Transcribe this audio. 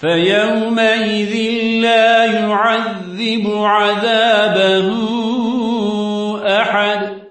فيومئذ لا يعذب عذابه أحد.